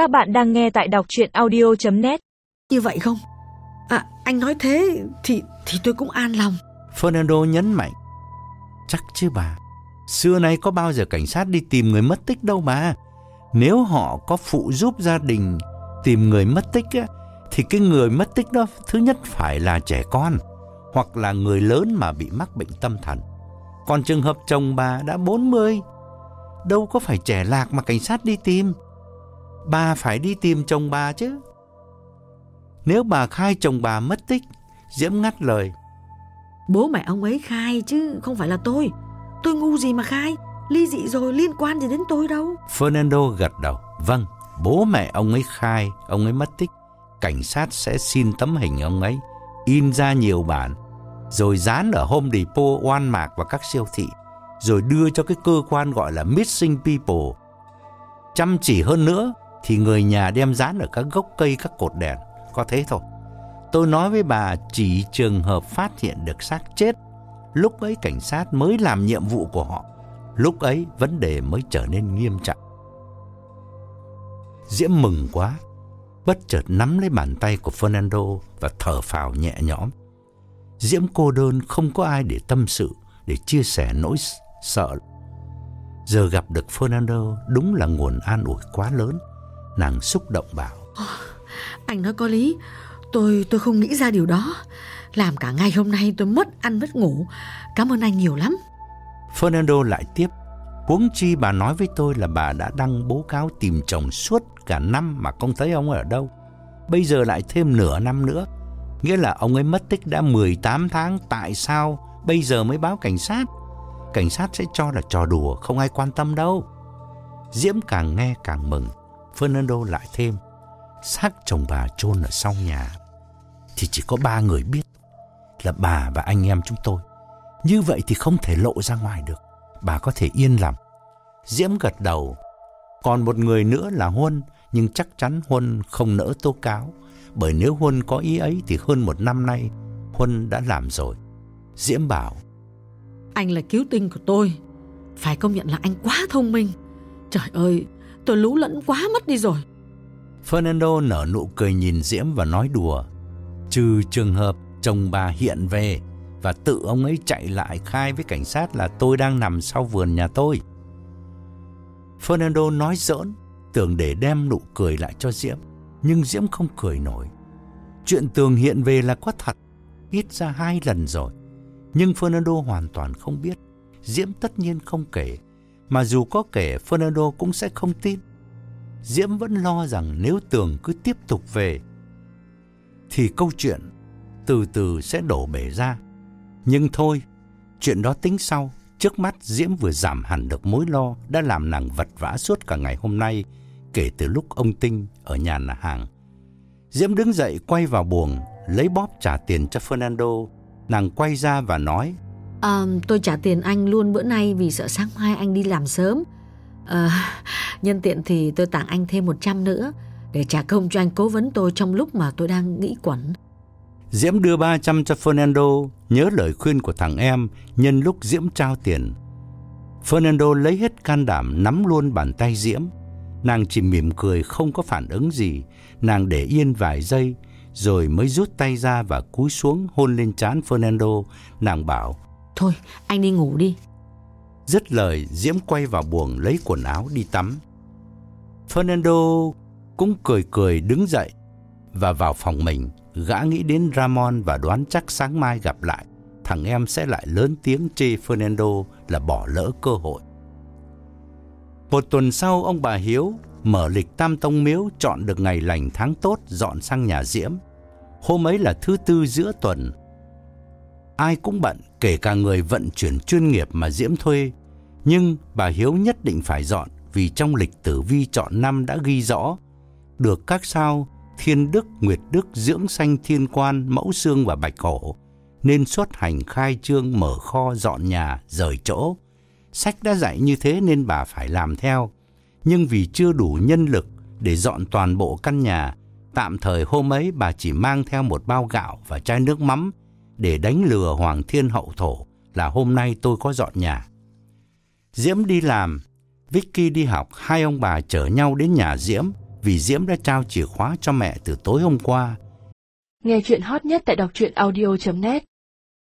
Các bạn đang nghe tại đọc chuyện audio.net Như vậy không? À, anh nói thế thì thì tôi cũng an lòng. Fernando nhấn mạnh. Chắc chứ bà. Xưa nay có bao giờ cảnh sát đi tìm người mất tích đâu bà. Nếu họ có phụ giúp gia đình tìm người mất tích á, thì cái người mất tích đó thứ nhất phải là trẻ con hoặc là người lớn mà bị mắc bệnh tâm thần. Còn trường hợp chồng bà đã 40, đâu có phải trẻ lạc mà cảnh sát đi tìm. Bà phải đi tìm chồng bà chứ. Nếu bà khai chồng bà mất tích, Diễm ngắt lời. Bố mẹ ông ấy khai chứ không phải là tôi. Tôi ngu gì mà khai. Ly dị rồi liên quan gì đến tôi đâu. Fernando gật đầu. Vâng, bố mẹ ông ấy khai, ông ấy mất tích. Cảnh sát sẽ xin tấm hình ông ấy, in ra nhiều bản, rồi dán ở Home Depot, Oan Mạc và các siêu thị, rồi đưa cho cái cơ quan gọi là Missing People. Chăm chỉ hơn nữa thì người nhà đem dán ở các gốc cây, các cột đèn. Có thế thôi. Tôi nói với bà chỉ trường hợp phát hiện được xác chết, lúc ấy cảnh sát mới làm nhiệm vụ của họ. Lúc ấy vấn đề mới trở nên nghiêm trọng. Diễm mừng quá, bất chợt nắm lấy bàn tay của Fernando và thở phào nhẹ nhõm. Diễm cô đơn không có ai để tâm sự, để chia sẻ nỗi sợ. Giờ gặp được Fernando đúng là nguồn an ủi quá lớn. Nàng xúc động bảo. Anh nói có lý. Tôi tôi không nghĩ ra điều đó. Làm cả ngày hôm nay tôi mất ăn mất ngủ. Cảm ơn anh nhiều lắm. Fernando lại tiếp. Huống chi bà nói với tôi là bà đã đăng bố cáo tìm chồng suốt cả năm mà không thấy ông ở đâu. Bây giờ lại thêm nửa năm nữa. Nghĩa là ông ấy mất tích đã 18 tháng. Tại sao bây giờ mới báo cảnh sát? Cảnh sát sẽ cho là trò đùa, không ai quan tâm đâu. Diễm càng nghe càng mừng. Fernando lại thêm. Xác chồng bà chôn ở sau nhà. Thì chỉ có ba người biết. Là bà và anh em chúng tôi. Như vậy thì không thể lộ ra ngoài được. Bà có thể yên lòng. Diễm gật đầu. Còn một người nữa là Huân, nhưng chắc chắn Huân không nỡ tố cáo. Bởi nếu Huân có ý ấy thì hơn một năm nay Huân đã làm rồi. Diễm bảo. Anh là cứu tinh của tôi. Phải công nhận là anh quá thông minh. Trời ơi, tôi lú lẫn quá mất đi rồi. Fernando nở nụ cười nhìn Diễm và nói đùa. Trừ trường hợp chồng bà hiện về và tự ông ấy chạy lại khai với cảnh sát là tôi đang nằm sau vườn nhà tôi. Fernando nói giỡn, tưởng để đem nụ cười lại cho Diễm, nhưng Diễm không cười nổi. Chuyện tường hiện về là có thật, ít ra hai lần rồi. Nhưng Fernando hoàn toàn không biết. Diễm tất nhiên không kể, mà dù có kể Fernando cũng sẽ không tin. Diễm vẫn lo rằng nếu tường cứ tiếp tục về, thì câu chuyện từ từ sẽ đổ bể ra. Nhưng thôi, chuyện đó tính sau. Trước mắt Diễm vừa giảm hẳn được mối lo đã làm nàng vật vã suốt cả ngày hôm nay kể từ lúc ông Tinh ở nhà nhà hàng. Diễm đứng dậy quay vào buồng, lấy bóp trả tiền cho Fernando. Nàng quay ra và nói à, Tôi trả tiền anh luôn bữa nay vì sợ sáng mai anh đi làm sớm. À, nhân tiện thì tôi tặng anh thêm 100 nữa để trả công cho anh cố vấn tôi trong lúc mà tôi đang nghĩ quẩn. Diễm đưa 300 cho Fernando, nhớ lời khuyên của thằng em nhân lúc Diễm trao tiền. Fernando lấy hết can đảm nắm luôn bàn tay Diễm. Nàng chỉ mỉm cười không có phản ứng gì, nàng để yên vài giây rồi mới rút tay ra và cúi xuống hôn lên trán Fernando, nàng bảo: "Thôi, anh đi ngủ đi." Dứt lời, Diễm quay vào buồng lấy quần áo đi tắm. Fernando cũng cười cười đứng dậy và vào phòng mình, gã nghĩ đến Ramon và đoán chắc sáng mai gặp lại, thằng em sẽ lại lớn tiếng chê Fernando là bỏ lỡ cơ hội. Một tuần sau, ông bà Hiếu mở lịch tam tông miếu chọn được ngày lành tháng tốt dọn sang nhà Diễm. Hôm ấy là thứ tư giữa tuần. Ai cũng bận, kể cả người vận chuyển chuyên nghiệp mà Diễm thuê. Nhưng bà Hiếu nhất định phải dọn vì trong lịch tử vi chọn năm đã ghi rõ được các sao Thiên Đức, Nguyệt Đức, Dưỡng Sanh Thiên Quan, Mẫu Xương và Bạch Hổ nên xuất hành khai trương mở kho dọn nhà, rời chỗ. Sách đã dạy như thế nên bà phải làm theo. Nhưng vì chưa đủ nhân lực để dọn toàn bộ căn nhà, tạm thời hôm ấy bà chỉ mang theo một bao gạo và chai nước mắm để đánh lừa Hoàng Thiên Hậu Thổ là hôm nay tôi có dọn nhà. Diễm đi làm, Vicky đi học, hai ông bà chở nhau đến nhà Diễm vì Diễm đã trao chìa khóa cho mẹ từ tối hôm qua. Nghe chuyện hot nhất tại đọc truyện audio.net